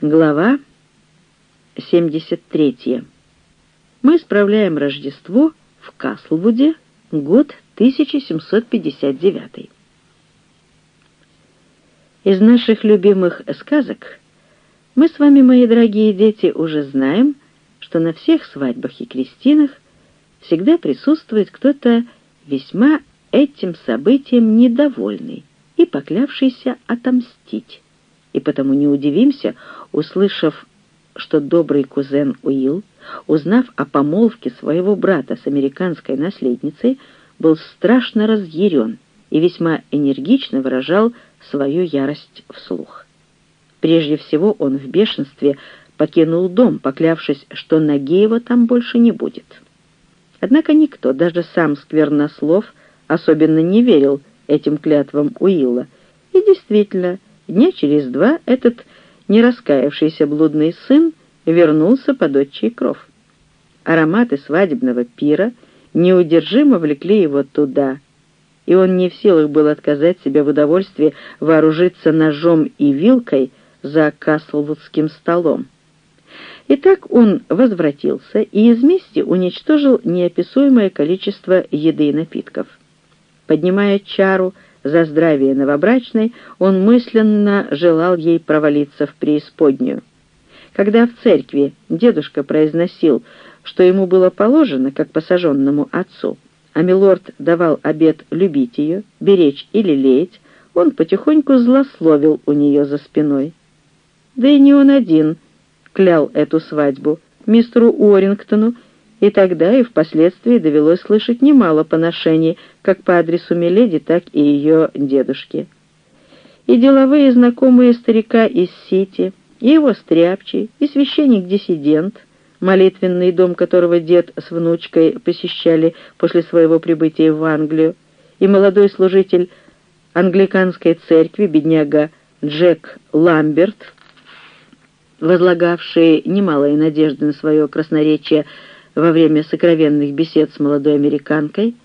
Глава 73. Мы справляем Рождество в Каслвуде, год 1759. Из наших любимых сказок мы с вами, мои дорогие дети, уже знаем, что на всех свадьбах и крестинах всегда присутствует кто-то весьма этим событием недовольный и поклявшийся отомстить и потому не удивимся, услышав, что добрый кузен Уилл, узнав о помолвке своего брата с американской наследницей, был страшно разъярен и весьма энергично выражал свою ярость вслух. Прежде всего он в бешенстве покинул дом, поклявшись, что ноги его там больше не будет. Однако никто, даже сам Сквернослов, особенно не верил этим клятвам Уилла, и действительно, Дня через два этот нераскаявшийся блудный сын вернулся под отчий кров. Ароматы свадебного пира неудержимо влекли его туда, и он не в силах был отказать себе в удовольствии вооружиться ножом и вилкой за каслвудским столом. Итак, он возвратился и из мести уничтожил неописуемое количество еды и напитков. Поднимая чару, за здравие новобрачной, он мысленно желал ей провалиться в преисподнюю. Когда в церкви дедушка произносил, что ему было положено, как посаженному отцу, а милорд давал обет любить ее, беречь или лелеять, он потихоньку злословил у нее за спиной. Да и не он один клял эту свадьбу. Мистеру Уоррингтону и тогда и впоследствии довелось слышать немало поношений как по адресу Миледи, так и ее дедушки. И деловые знакомые старика из Сити, и его стряпчий, и священник-диссидент, молитвенный дом которого дед с внучкой посещали после своего прибытия в Англию, и молодой служитель англиканской церкви, бедняга Джек Ламберт, возлагавший немалые надежды на свое красноречие во время сокровенных бесед с молодой американкой,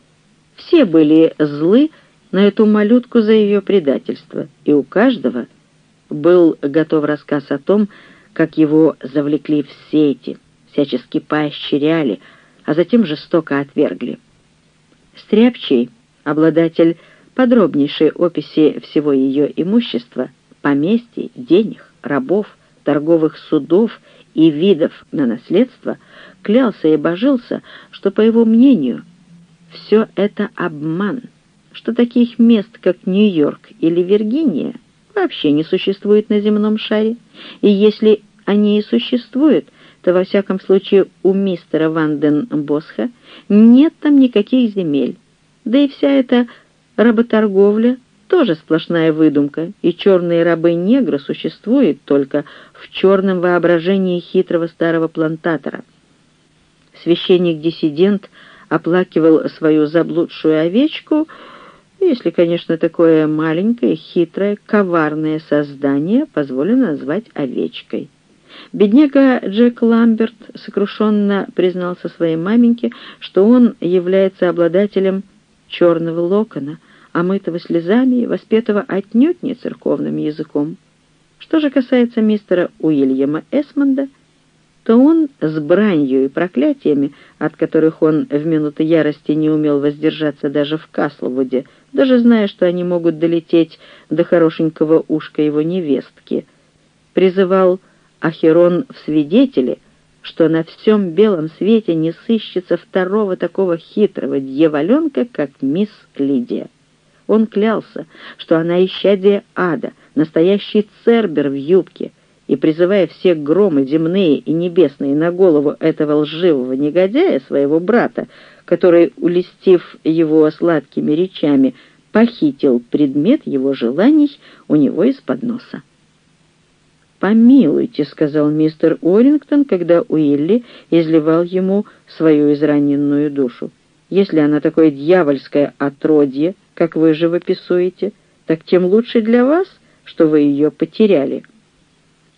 все были злы на эту малютку за ее предательство, и у каждого был готов рассказ о том, как его завлекли в сети, всячески поощряли, а затем жестоко отвергли. Стряпчий, обладатель подробнейшей описи всего ее имущества, поместий, денег, рабов, торговых судов и видов на наследство, клялся и божился, что, по его мнению, все это обман, что таких мест, как Нью-Йорк или Виргиния, вообще не существует на земном шаре, и если они и существуют, то во всяком случае у мистера Ванден Босха нет там никаких земель, да и вся эта работорговля тоже сплошная выдумка, и черные рабы-негры существуют только в черном воображении хитрого старого плантатора. Священник-диссидент оплакивал свою заблудшую овечку, если, конечно, такое маленькое, хитрое, коварное создание позволено назвать овечкой. Бедняга Джек Ламберт сокрушенно признался своей маменьке, что он является обладателем черного локона, омытого слезами и воспетого отнюдь не церковным языком. Что же касается мистера Уильяма Эсмонда, то он с бранью и проклятиями, от которых он в минуты ярости не умел воздержаться даже в Каслвуде, даже зная, что они могут долететь до хорошенького ушка его невестки, призывал Ахерон в свидетели, что на всем белом свете не сыщется второго такого хитрого дьяволенка, как мисс Лидия. Он клялся, что она исчадие ада, настоящий цербер в юбке — и, призывая все громы земные и небесные на голову этого лживого негодяя, своего брата, который, улестив его сладкими речами, похитил предмет его желаний у него из-под носа. «Помилуйте», — сказал мистер Орингтон, когда Уилли изливал ему свою израненную душу. «Если она такое дьявольское отродье, как вы живописуете, так тем лучше для вас, что вы ее потеряли».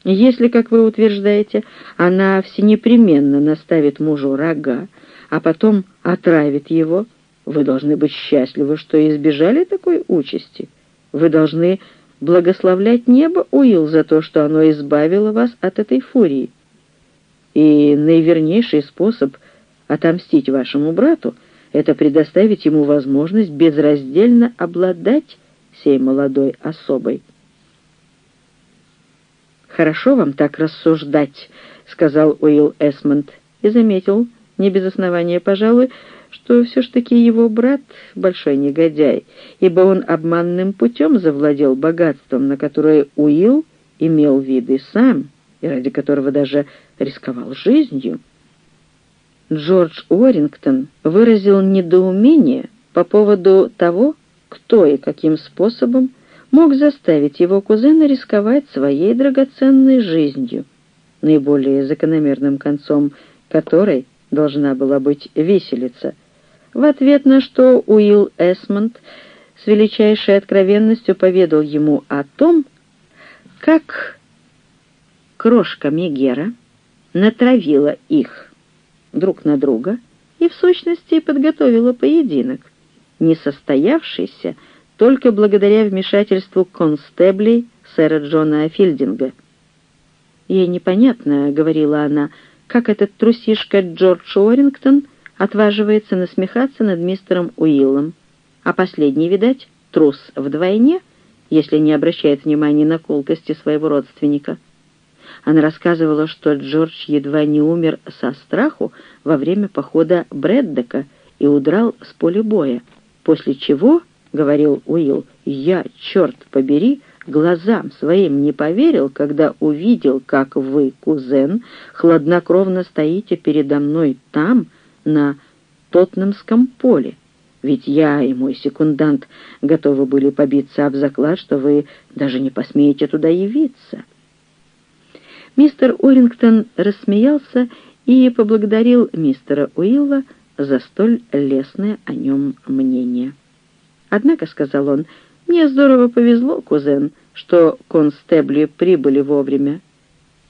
Если, как вы утверждаете, она всенепременно наставит мужу рога, а потом отравит его, вы должны быть счастливы, что избежали такой участи. Вы должны благословлять небо, Уилл, за то, что оно избавило вас от этой фурии. И наивернейший способ отомстить вашему брату — это предоставить ему возможность безраздельно обладать сей молодой особой. «Хорошо вам так рассуждать», — сказал Уилл Эсмонд, и заметил, не без основания, пожалуй, что все ж таки его брат — большой негодяй, ибо он обманным путем завладел богатством, на которое Уилл имел виды сам, и ради которого даже рисковал жизнью. Джордж Уоррингтон выразил недоумение по поводу того, кто и каким способом мог заставить его кузена рисковать своей драгоценной жизнью, наиболее закономерным концом которой должна была быть виселица, в ответ на что Уилл Эсмонд с величайшей откровенностью поведал ему о том, как крошка Мегера натравила их друг на друга и в сущности подготовила поединок, не состоявшийся только благодаря вмешательству констеблей сэра Джона Филдинга. «Ей непонятно», — говорила она, — «как этот трусишка Джордж Уоррингтон отваживается насмехаться над мистером Уиллом, а последний, видать, трус вдвойне, если не обращает внимания на колкости своего родственника». Она рассказывала, что Джордж едва не умер со страху во время похода Брэддека и удрал с поля боя, после чего говорил Уилл, «Я, черт побери, глазам своим не поверил, когда увидел, как вы, кузен, хладнокровно стоите передо мной там, на Тотнамском поле. Ведь я и мой секундант готовы были побиться об заклад, что вы даже не посмеете туда явиться». Мистер Урингтон рассмеялся и поблагодарил мистера Уилла за столь лестное о нем мнение. «Однако», — сказал он, — «мне здорово повезло, кузен, что констебли прибыли вовремя.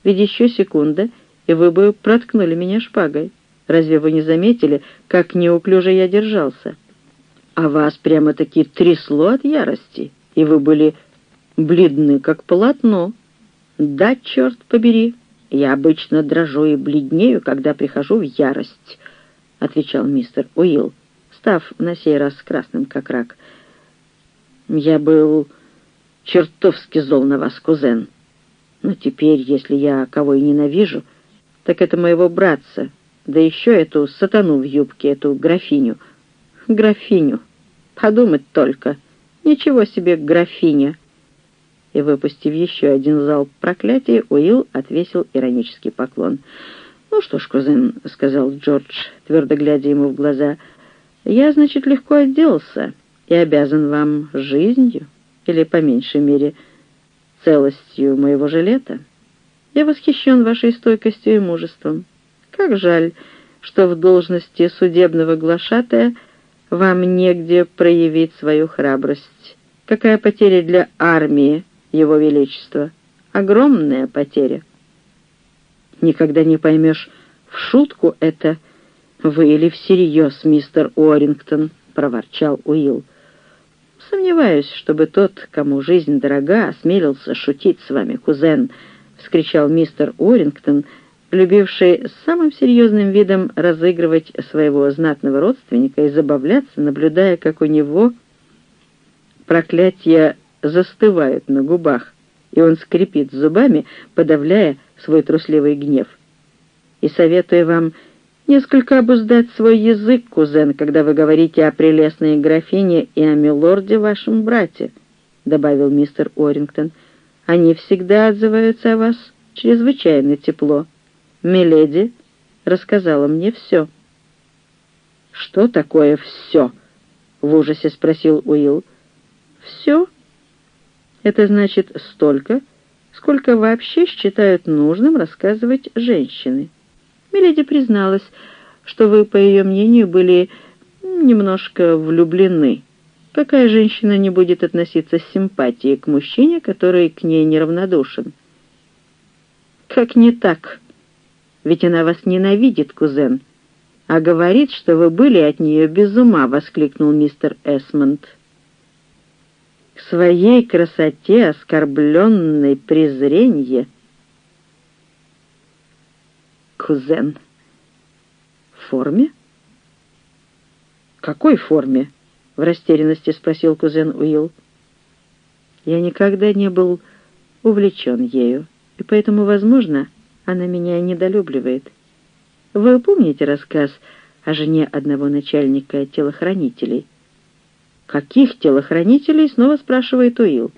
Ведь еще секунда, и вы бы проткнули меня шпагой. Разве вы не заметили, как неуклюже я держался? А вас прямо-таки трясло от ярости, и вы были бледны, как полотно. Да, черт побери, я обычно дрожу и бледнею, когда прихожу в ярость», — отвечал мистер Уилл, став на сей раз красным, как рак. Я был чертовски зол на вас, кузен. Но теперь, если я кого и ненавижу, так это моего братца, да еще эту сатану в юбке, эту графиню. Графиню. Подумать только. Ничего себе графиня. И, выпустив еще один залп проклятия, Уилл отвесил иронический поклон. «Ну что ж, кузен», — сказал Джордж, твердо глядя ему в глаза, — «я, значит, легко отделался» и обязан вам жизнью, или, по меньшей мере, целостью моего жилета. Я восхищен вашей стойкостью и мужеством. Как жаль, что в должности судебного глашатая вам негде проявить свою храбрость. Какая потеря для армии, Его Величества! Огромная потеря. Никогда не поймешь, в шутку это вы или всерьез, мистер Уоррингтон, — проворчал Уилл. «Сомневаюсь, чтобы тот, кому жизнь дорога, осмелился шутить с вами, кузен», — вскричал мистер Уоррингтон, любивший самым серьезным видом разыгрывать своего знатного родственника и забавляться, наблюдая, как у него проклятия застывают на губах, и он скрипит зубами, подавляя свой трусливый гнев. «И советую вам несколько обуздать свой язык, кузен, когда вы говорите о прелестной графине и о милорде вашем брате», — добавил мистер Орингтон. «Они всегда отзываются о вас чрезвычайно тепло. Миледи рассказала мне все». «Что такое все?» — в ужасе спросил Уилл. «Все. Это значит столько, сколько вообще считают нужным рассказывать женщины». Миледи призналась, что вы, по ее мнению, были немножко влюблены. Какая женщина не будет относиться с симпатией к мужчине, который к ней неравнодушен? Как не так? Ведь она вас ненавидит, кузен, а говорит, что вы были от нее без ума, — воскликнул мистер Эсмонд. К своей красоте оскорбленной презренье. Кузен. В форме? Какой форме? В растерянности спросил кузен Уилл. Я никогда не был увлечен ею, и поэтому, возможно, она меня недолюбливает. Вы помните рассказ о жене одного начальника телохранителей? «Каких телохранителей?» — снова спрашивает Уилл.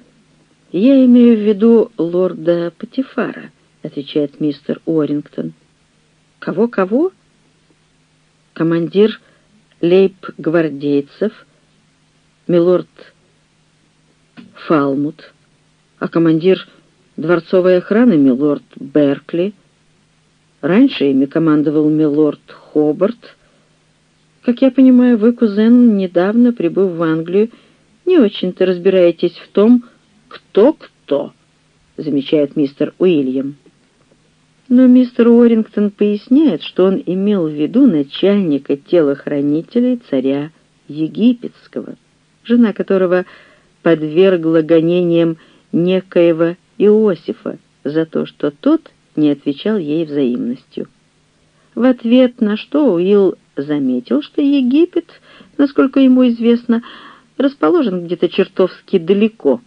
«Я имею в виду лорда Патифара», — отвечает мистер Уоррингтон. «Кого-кого?» «Командир лейб-гвардейцев, милорд Фалмут, а командир дворцовой охраны милорд Беркли. Раньше ими командовал милорд Хобарт, как я понимаю, вы, кузен, недавно, прибыв в Англию, не очень-то разбираетесь в том, кто кто, замечает мистер Уильям. Но мистер Уоррингтон поясняет, что он имел в виду начальника телохранителей царя египетского, жена которого подвергла гонениям некоего Иосифа за то, что тот не отвечал ей взаимностью. В ответ на что Уилл заметил, что Египет, насколько ему известно, расположен где-то чертовски далеко.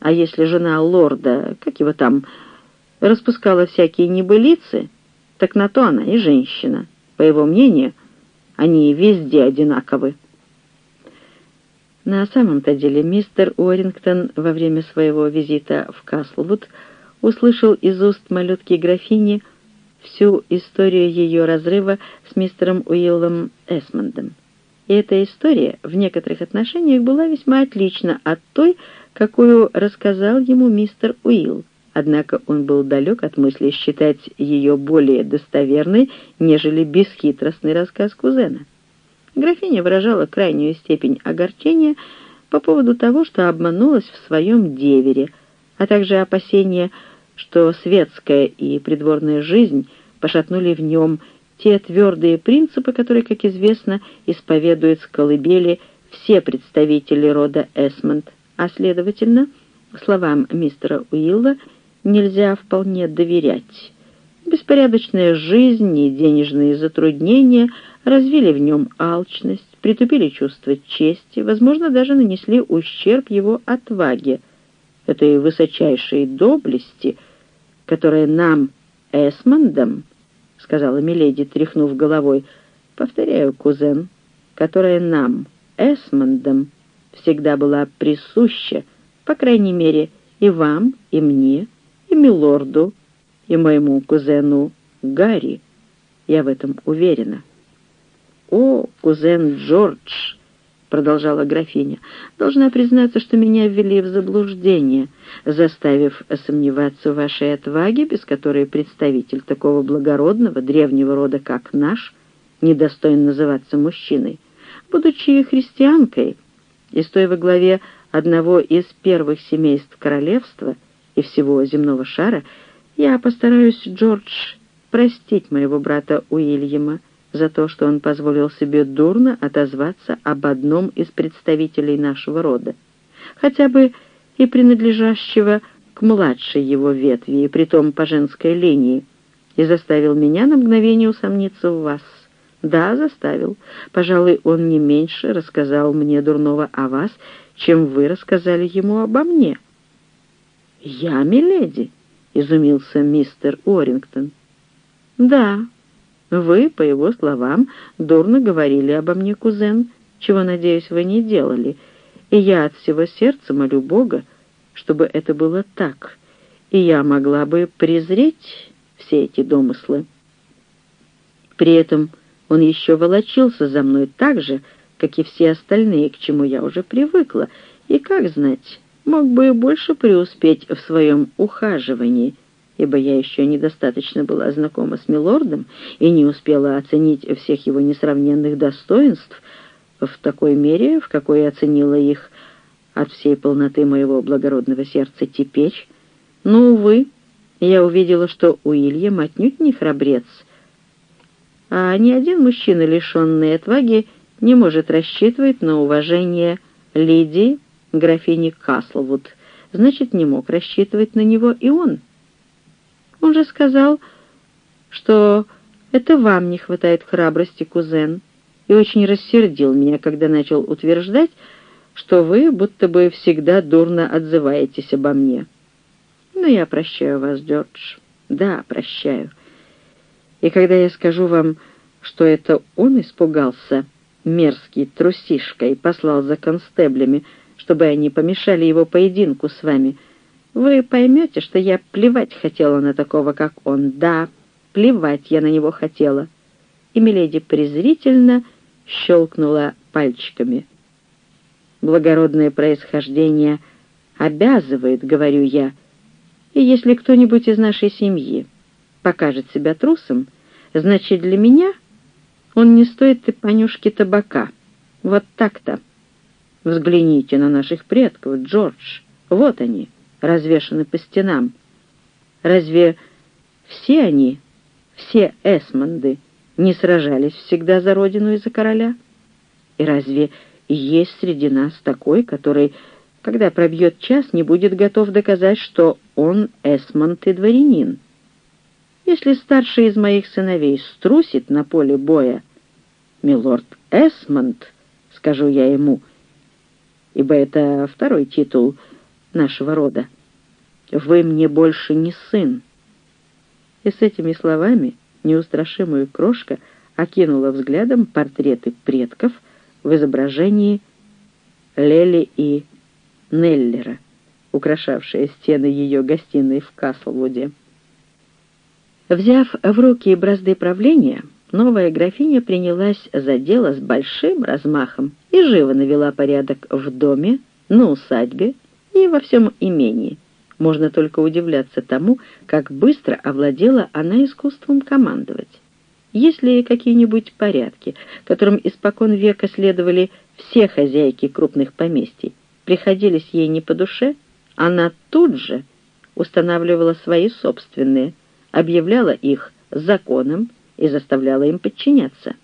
А если жена лорда, как его там, распускала всякие небылицы, так на то она и женщина. По его мнению, они везде одинаковы. На самом-то деле мистер Уоррингтон во время своего визита в Каслвуд услышал из уст малютки графини всю историю ее разрыва с мистером Уиллом Эсмондом. И эта история в некоторых отношениях была весьма отлична от той, какую рассказал ему мистер Уилл. Однако он был далек от мысли считать ее более достоверной, нежели бесхитростный рассказ кузена. Графиня выражала крайнюю степень огорчения по поводу того, что обманулась в своем девере, а также опасения, что светская и придворная жизнь пошатнули в нем те твердые принципы, которые, как известно, исповедуют с колыбели все представители рода Эсмонд, а, следовательно, словам мистера Уилла нельзя вполне доверять. Беспорядочная жизнь и денежные затруднения развили в нем алчность, притупили чувство чести, возможно, даже нанесли ущерб его отваге, этой высочайшей доблести, которая нам, Эсмондам, — сказала Миледи, тряхнув головой, — повторяю, кузен, которая нам, Эсмондам, всегда была присуща, по крайней мере, и вам, и мне, и милорду, и моему кузену Гарри. Я в этом уверена. «О, кузен Джордж!» Продолжала графиня, должна признаться, что меня ввели в заблуждение, заставив сомневаться в вашей отваге, без которой представитель такого благородного древнего рода, как наш, недостоин называться мужчиной. Будучи христианкой и стоя во главе одного из первых семейств королевства и всего земного шара, я постараюсь, Джордж, простить моего брата Уильяма, за то, что он позволил себе дурно отозваться об одном из представителей нашего рода, хотя бы и принадлежащего к младшей его ветви, и притом по женской линии, и заставил меня на мгновение усомниться в вас. Да, заставил. Пожалуй, он не меньше рассказал мне дурного о вас, чем вы рассказали ему обо мне. «Я, миледи?» — изумился мистер Уоррингтон. «Да, вы, по его словам, дурно говорили обо мне, кузен, чего, надеюсь, вы не делали, и я от всего сердца молю Бога, чтобы это было так, и я могла бы презреть все эти домыслы. При этом он еще волочился за мной так же, как и все остальные, к чему я уже привыкла, и, как знать, мог бы больше преуспеть в своем ухаживании — ибо я еще недостаточно была знакома с милордом и не успела оценить всех его несравненных достоинств в такой мере, в какой оценила их от всей полноты моего благородного сердца теперь. Но, увы, я увидела, что Уильям отнюдь не храбрец, а ни один мужчина, лишенный отваги, не может рассчитывать на уважение Лидии, графини Каслвуд, значит, не мог рассчитывать на него и он. Он же сказал, что это вам не хватает храбрости, кузен, и очень рассердил меня, когда начал утверждать, что вы будто бы всегда дурно отзываетесь обо мне. Но я прощаю вас, Джордж. Да, прощаю. И когда я скажу вам, что это он испугался, мерзкий трусишка, и послал за констеблями, чтобы они помешали его поединку с вами, вы поймете, что я плевать хотела на такого, как он. Да, плевать я на него хотела. И Миледи презрительно щелкнула пальчиками. Благородное происхождение обязывает, говорю я, и если кто-нибудь из нашей семьи покажет себя трусом, значит, для меня он не стоит и понюшки табака. Вот так-то. Взгляните на наших предков, Джордж. Вот они, развешаны по стенам. Разве все они, все Эсмонды, не сражались всегда за родину и за короля? И разве есть среди нас такой, который, когда пробьет час, не будет готов доказать, что он Эсмонд и дворянин? Если старший из моих сыновей струсит на поле боя, милорд Эсмонд, скажу я ему, ибо это второй титул нашего рода, вы мне больше не сын. И с этими словами неустрашимую крошка окинула взглядом портреты предков в изображении Лели и Неллера, украшавшие стены ее гостиной в Каслвуде. Взяв в руки бразды правления, новая графиня принялась за дело с большим размахом и живо навела порядок в доме, на усадьбе и во всем имении. Можно только удивляться тому, как быстро овладела она искусством командовать. Есть ли какие-нибудь порядки, которым испокон века следовали все хозяйки крупных поместий, приходились ей не по душе, она тут же устанавливала свои собственные – объявляла их законом и заставляла им подчиняться.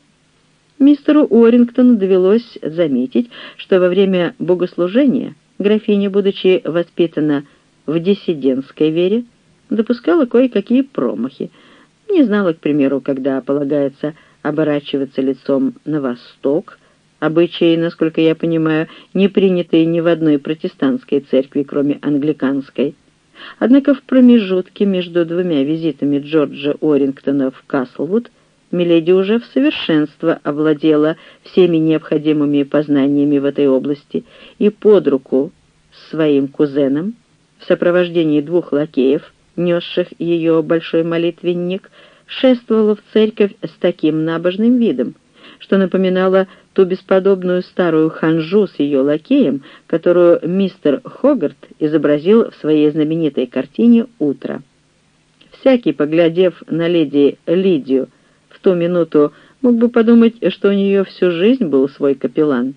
Мистеру Уоррингтону довелось заметить, что во время богослужения графиня, будучи воспитана в диссидентской вере, допускала кое-какие промахи. Не знала, к примеру, когда полагается оборачиваться лицом на восток, обычаи, насколько я понимаю, не принятые ни в одной протестантской церкви, кроме англиканской. Однако в промежутке между двумя визитами Джорджа Орингтона в Каслвуд Миледи уже в совершенство овладела всеми необходимыми познаниями в этой области и под руку с своим кузеном в сопровождении двух лакеев, несших ее большой молитвенник, шествовала в церковь с таким набожным видом, что напоминало ту бесподобную старую ханжу с ее лакеем, которую мистер Хогарт изобразил в своей знаменитой картине «Утро». Всякий, поглядев на леди Лидию, ту минуту мог бы подумать, что у нее всю жизнь был свой капеллан.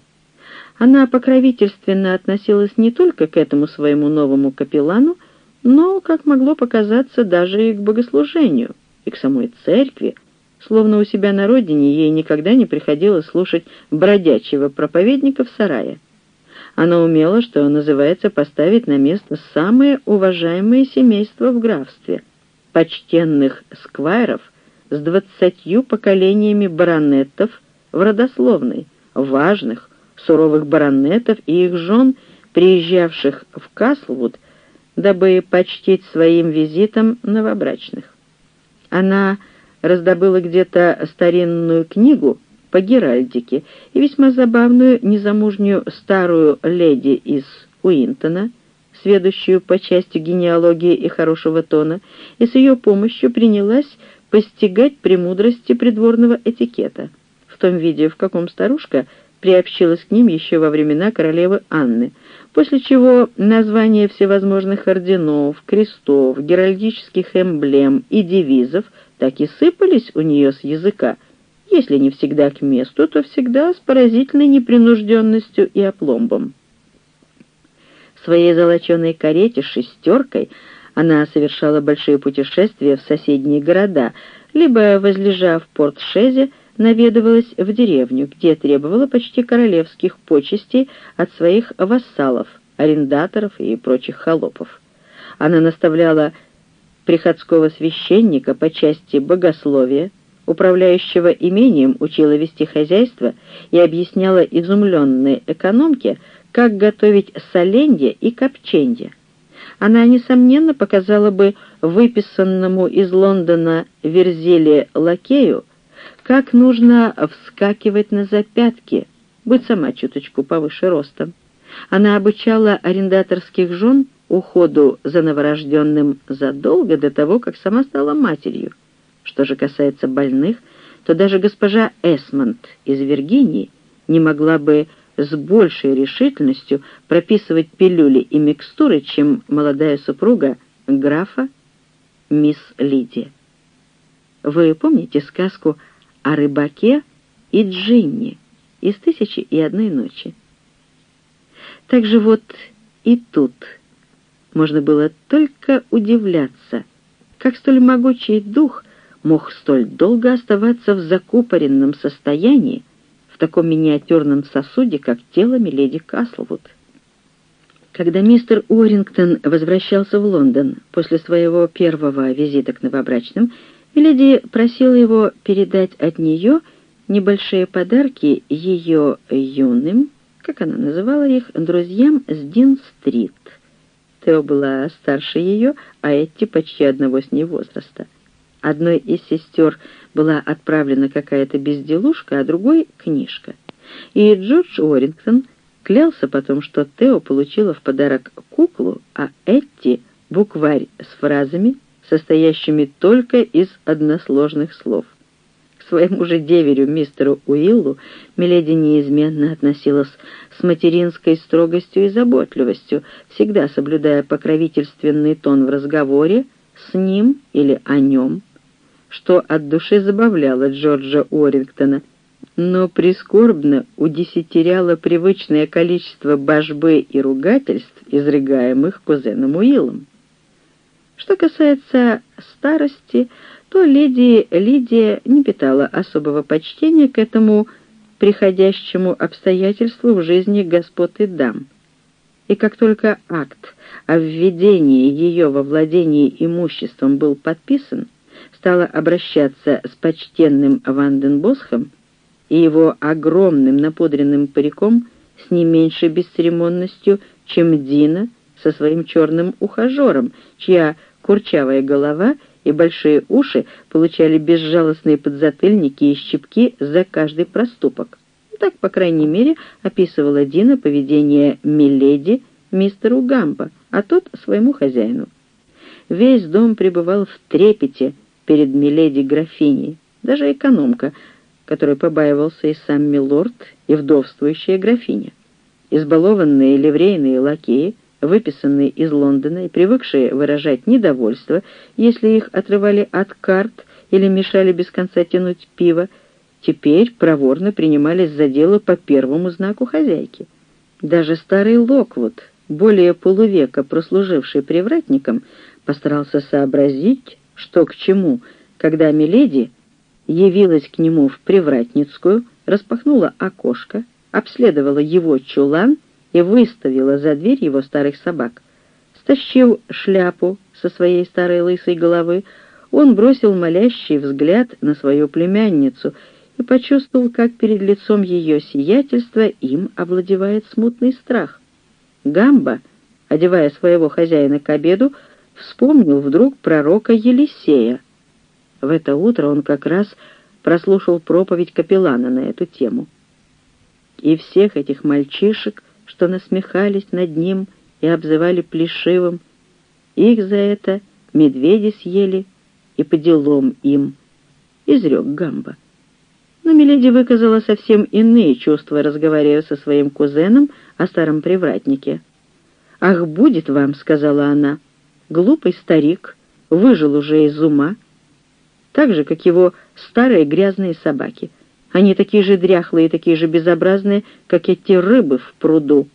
Она покровительственно относилась не только к этому своему новому капеллану, но, как могло показаться, даже и к богослужению, и к самой церкви, словно у себя на родине ей никогда не приходилось слушать бродячего проповедника в сарае. Она умела, что называется, поставить на место самые уважаемые семейства в графстве, почтенных сквайров с двадцатью поколениями баронетов в родословной, важных, суровых баронетов и их жен, приезжавших в Каслвуд, дабы почтить своим визитом новобрачных. Она раздобыла где-то старинную книгу по геральдике и весьма забавную незамужнюю старую леди из Уинтона, сведущую по части генеалогии и хорошего тона, и с ее помощью принялась постигать премудрости придворного этикета, в том виде, в каком старушка приобщилась к ним еще во времена королевы Анны, после чего названия всевозможных орденов, крестов, геральдических эмблем и девизов – так и сыпались у нее с языка, если не всегда к месту, то всегда с поразительной непринужденностью и опломбом. В своей золоченой карете шестеркой она совершала большие путешествия в соседние города, либо, возлежав в Порт-Шезе, наведывалась в деревню, где требовала почти королевских почестей от своих вассалов – арендаторов и прочих холопов. Она наставляла приходского священника по части богословия, управляющего имением учила вести хозяйство и объясняла изумленной экономке, как готовить соленье и копченье. Она, несомненно, показала бы выписанному из Лондона Верзиле лакею, как нужно вскакивать на запятки, быть сама чуточку повыше ростом. Она обучала арендаторских жен уходу за новорожденным задолго до того, как сама стала матерью. Что же касается больных, то даже госпожа Эсмонд из Виргинии не могла бы с большей решительностью прописывать пилюли и микстуры, чем молодая супруга графа мисс Лидия. Вы помните сказку о рыбаке и Джинни из «Тысячи и одной ночи»? Так же вот и тут можно было только удивляться, как столь могучий дух мог столь долго оставаться в закупоренном состоянии, в таком миниатюрном сосуде, как тело миледи Каслвуд. Когда мистер Уоррингтон возвращался в Лондон после своего первого визита к новобрачным, Миледи просила его передать от нее небольшие подарки ее юным, как она называла их, друзьям с Дин-стрит. Тео была старше ее, а Этти почти одного с ней возраста. Одной из сестер была отправлена какая-то безделушка, а другой — книжка. И Джордж Уоррингтон клялся потом, что Тео получила в подарок куклу, а Этти — букварь с фразами, состоящими только из односложных слов. К своему же деверю, мистеру Уиллу, Миледи неизменно относилась с материнской строгостью и заботливостью, всегда соблюдая покровительственный тон в разговоре с ним или о нем, что от души забавляло Джорджа Уоррингтона, но прискорбно удесятеряло привычное количество божбы и ругательств, изрыгаемых кузеном Уиллом. Что касается старости, то леди Лидия не питала особого почтения к этому приходящему обстоятельству в жизни господ и дам. И как только акт о введении ее во владение имуществом был подписан, стала обращаться с почтенным Ванденбосхом и его огромным напудренным париком с не меньшей бесцеремонностью, чем Дина со своим черным ухажером, чья курчавая голова и большие уши получали безжалостные подзатыльники и щипки за каждый проступок. Так, по крайней мере, описывала Дина поведение Миледи мистеру Гамбо, а тот своему хозяину. Весь дом пребывал в трепете перед Миледи графиней, даже экономка, которой побаивался и сам милорд, и вдовствующая графиня. Избалованные ливрейные лакеи выписанные из Лондона и привыкшие выражать недовольство, если их отрывали от карт или мешали без конца тянуть пиво, теперь проворно принимались за дело по первому знаку хозяйки. Даже старый Локвуд, более полувека прослуживший привратником, постарался сообразить, что к чему, когда Миледи явилась к нему в привратницкую, распахнула окошко, обследовала его чулан и выставила за дверь его старых собак. Стащив шляпу со своей старой лысой головы, он бросил молящий взгляд на свою племянницу и почувствовал, как перед лицом ее сиятельства им овладевает смутный страх. Гамба, одевая своего хозяина к обеду, вспомнил вдруг пророка Елисея. В это утро он как раз прослушал проповедь капеллана на эту тему. И всех этих мальчишек что насмехались над ним и обзывали плешивым. Их за это медведи съели и по делам им, — изрек Гамба. Но Миледи выказала совсем иные чувства, разговаривая со своим кузеном о старом привратнике. «Ах, будет вам», — сказала она, — «глупый старик, выжил уже из ума, так же, как его старые грязные собаки». Они такие же дряхлые и такие же безобразные, как эти рыбы в пруду.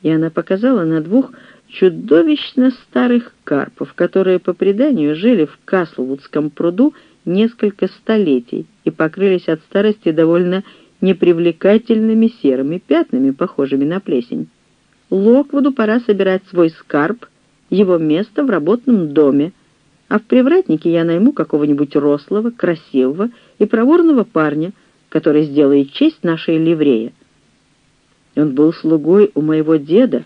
И она показала на двух чудовищно старых карпов, которые, по преданию, жили в Каслвудском пруду несколько столетий и покрылись от старости довольно непривлекательными серыми пятнами, похожими на плесень. Локвуду пора собирать свой скарб, его место в работном доме, а в привратнике я найму какого-нибудь рослого, красивого и проворного парня, который сделает честь нашей ливрея. Он был слугой у моего деда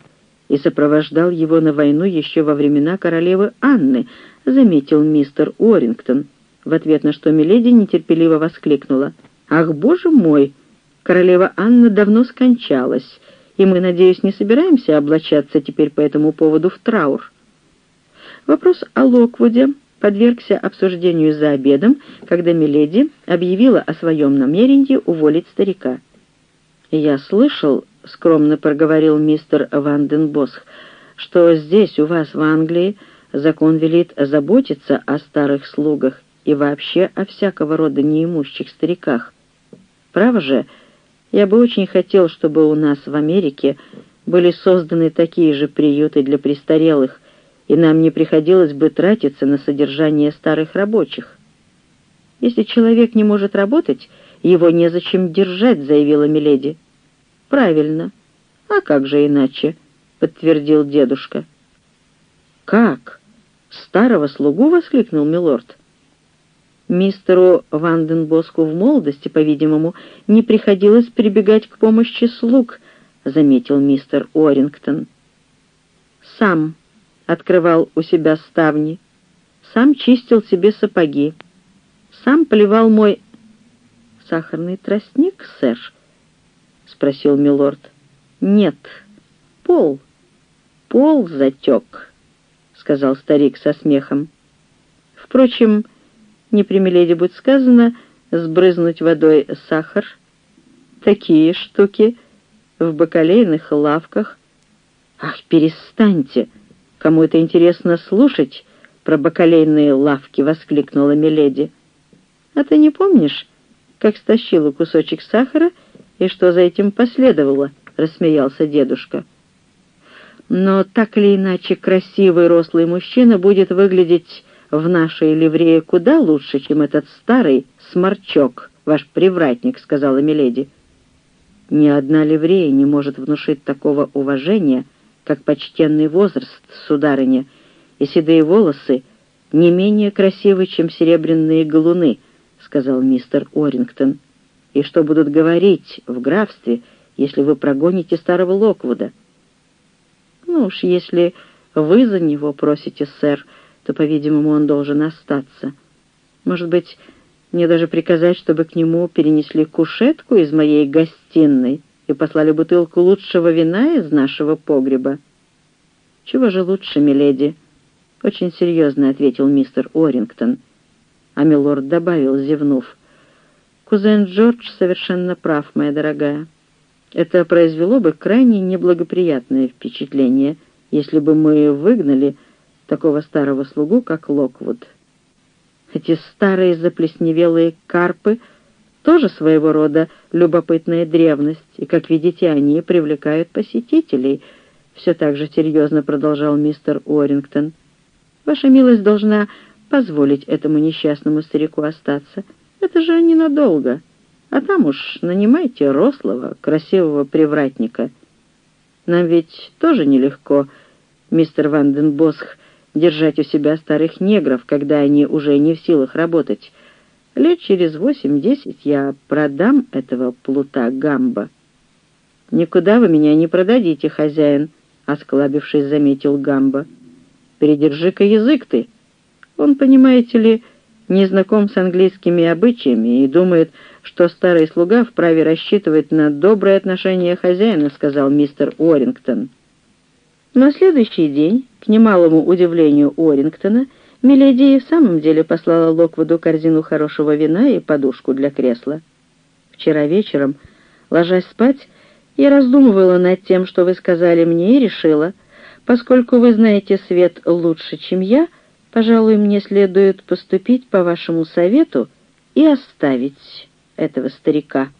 и сопровождал его на войну еще во времена королевы Анны, заметил мистер Уоррингтон, в ответ на что Миледи нетерпеливо воскликнула. «Ах, боже мой! Королева Анна давно скончалась, и мы, надеюсь, не собираемся облачаться теперь по этому поводу в траур». Вопрос о Локвуде подвергся обсуждению за обедом, когда Миледи объявила о своем намерении уволить старика. «Я слышал, — скромно проговорил мистер Ванденбосх, — что здесь, у вас, в Англии, закон велит заботиться о старых слугах и вообще о всякого рода неимущих стариках. Право же, я бы очень хотел, чтобы у нас в Америке были созданы такие же приюты для престарелых, и нам не приходилось бы тратиться на содержание старых рабочих. Если человек не может работать, его незачем держать, заявила Миледи. Правильно. А как же иначе? подтвердил дедушка. Как? Старого слугу воскликнул милорд. Мистеру Ванденбоску в молодости, по-видимому, не приходилось прибегать к помощи слуг, заметил мистер Орингтон. Сам открывал у себя ставни, сам чистил себе сапоги, сам поливал мой... «Сахарный тростник, сэр?» — спросил милорд. «Нет, пол. Пол затек», — сказал старик со смехом. «Впрочем, не при Миледи будет сказано сбрызнуть водой сахар. Такие штуки в бакалейных лавках. Ах, перестаньте!» «Кому это интересно слушать?» про бакалейные лавки!» — воскликнула Миледи. «А ты не помнишь, как стащила кусочек сахара и что за этим последовало?» — рассмеялся дедушка. «Но так или иначе красивый рослый мужчина будет выглядеть в нашей ливрее куда лучше, чем этот старый сморчок, ваш привратник», — сказала Миледи. «Ни одна ливрея не может внушить такого уважения», — как почтенный возраст, сударыня, и седые волосы не менее красивы, чем серебряные галуны», — сказал мистер Орингтон. «И что будут говорить в графстве, если вы прогоните старого Локвуда?» «Ну уж, если вы за него просите, сэр, то, по-видимому, он должен остаться. Может быть, мне даже приказать, чтобы к нему перенесли кушетку из моей гостиной?» И послали бутылку лучшего вина из нашего погреба». «Чего же лучше, миледи?» — очень серьезно ответил мистер Орингтон. А милорд добавил, зевнув. «Кузен Джордж совершенно прав, моя дорогая. Это произвело бы крайне неблагоприятное впечатление, если бы мы выгнали такого старого слугу, как Локвуд. Эти старые заплесневелые карпы — тоже своего рода любопытная древность, и, как видите, они привлекают посетителей», — все так же серьезно продолжал мистер Уоррингтон. «Ваша милость должна позволить этому несчастному старику остаться. Это же ненадолго. А там уж нанимайте рослого, красивого привратника. Нам ведь тоже нелегко, мистер Ванденбосх, держать у себя старых негров, когда они уже не в силах работать». Лет через восемь-десять я продам этого плута Гамба. «Никуда вы меня не продадите, хозяин», — осклабившись, заметил Гамба. «Передержи-ка язык ты. Он, понимаете ли, не знаком с английскими обычаями и думает, что старый слуга вправе рассчитывать на доброе отношение хозяина», — сказал мистер Уоррингтон. На следующий день, к немалому удивлению Уоррингтона, — Миледи в самом деле послала Локвуду корзину хорошего вина и подушку для кресла. Вчера вечером, ложась спать, я раздумывала над тем, что вы сказали мне, и решила, поскольку вы знаете свет лучше, чем я, пожалуй, мне следует поступить по вашему совету и оставить этого старика».